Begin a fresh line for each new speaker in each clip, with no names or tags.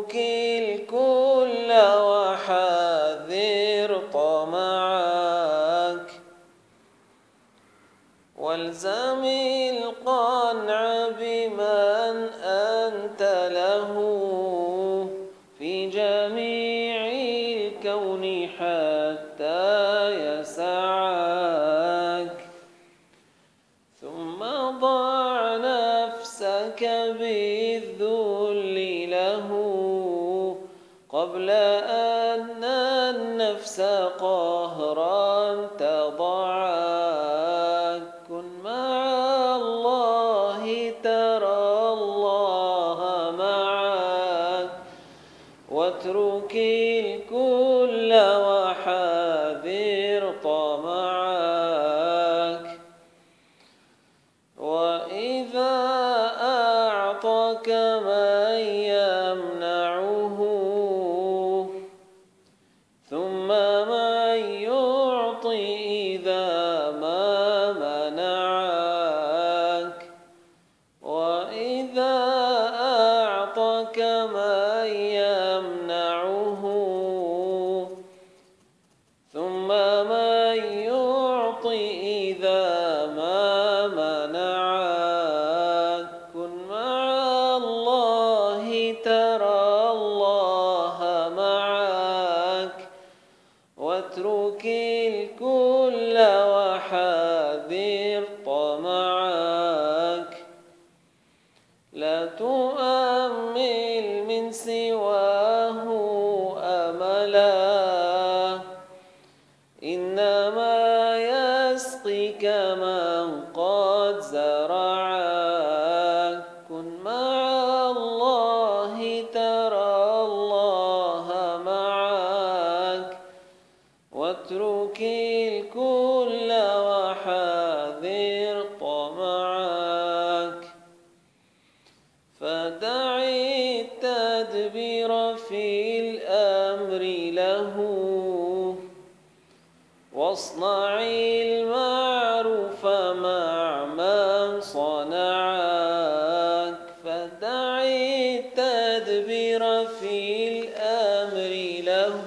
واترك الكل وحذر طمعك والزم القنع بمن أنت له في جميع الكون حتى يسعك ثم ضع نفسك بالذل قبل أن النفس قهرا تضعك كن مع الله ترى الله معك. واترك الكل وحاذر طمعك. وحاذر طمعك لا تؤمل من سواه أملا. إنما يسقيك من قد زرعك كن مع الله ترى الله معك واترك الكل واصنع المعروف مع من صنعك. فدع التدبير في الأمر له.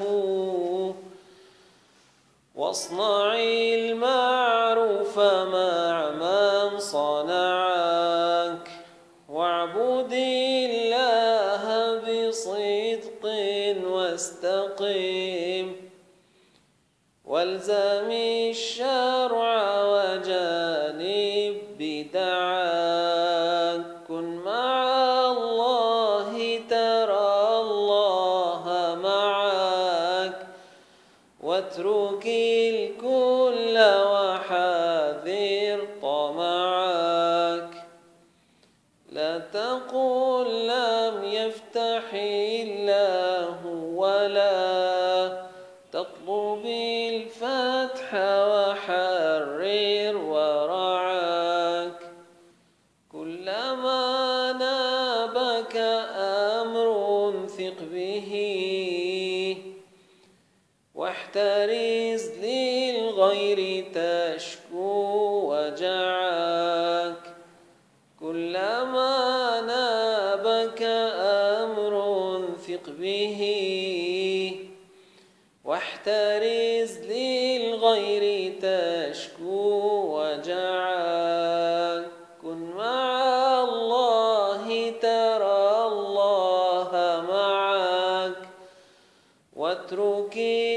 واصنع المعروف مع من صنعك. واعبد والزم الشرع وجانب بدعاك كن مع الله ترى الله معك واترك الكل وحاذر طمعك لا تقل لم يفتح الله ولا وحرر ورعاك. كلما نابك أمر ثق به. واحترز للغير تشكو وجعك كلما نابك أمر ثق به. تشكو وجعان كن مع الله ترى الله معك. واتركي